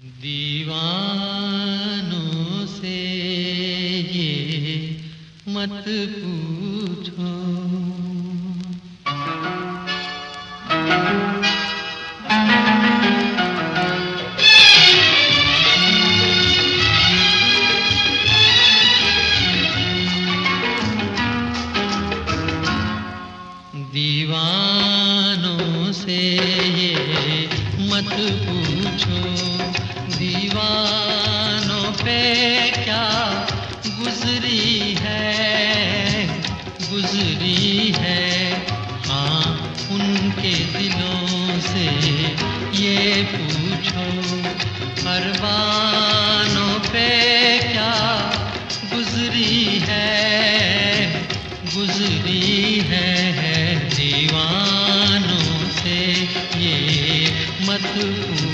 दीवानों से ये मत पूछो। दीवानों से ये मत पूछो। दीवानों पे क्या गुजरी है? गुजरी है। हाँ उनके दिलों से ये पूछो अरबानों पे क्या गुजरी है? गुजरी है, दीवानों से ये मत पूछो।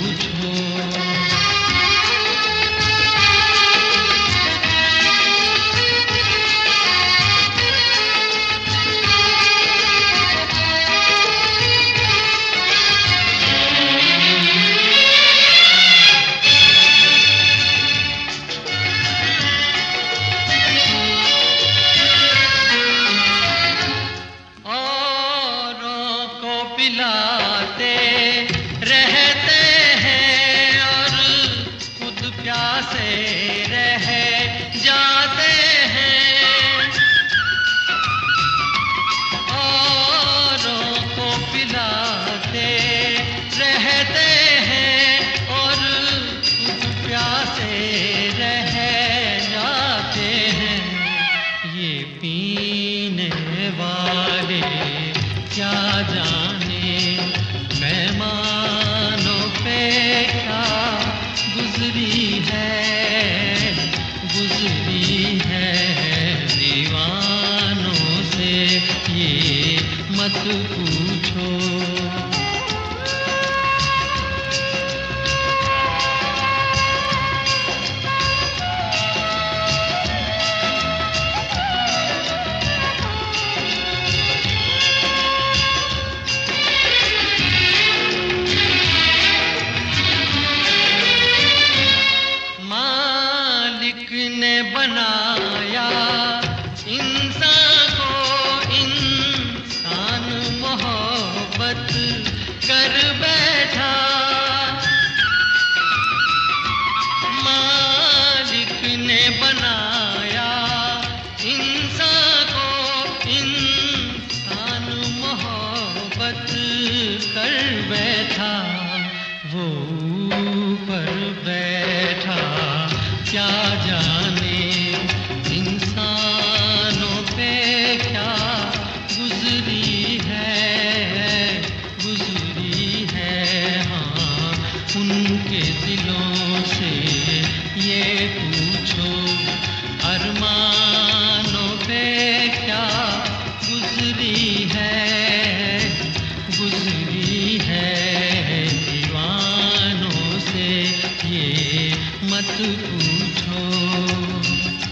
मत वो ऊपर बैठा, क्या जाने इंसानों पे क्या गुजरी है गुजरी है हाँ उनके दिलों से ये पूछो। उठो।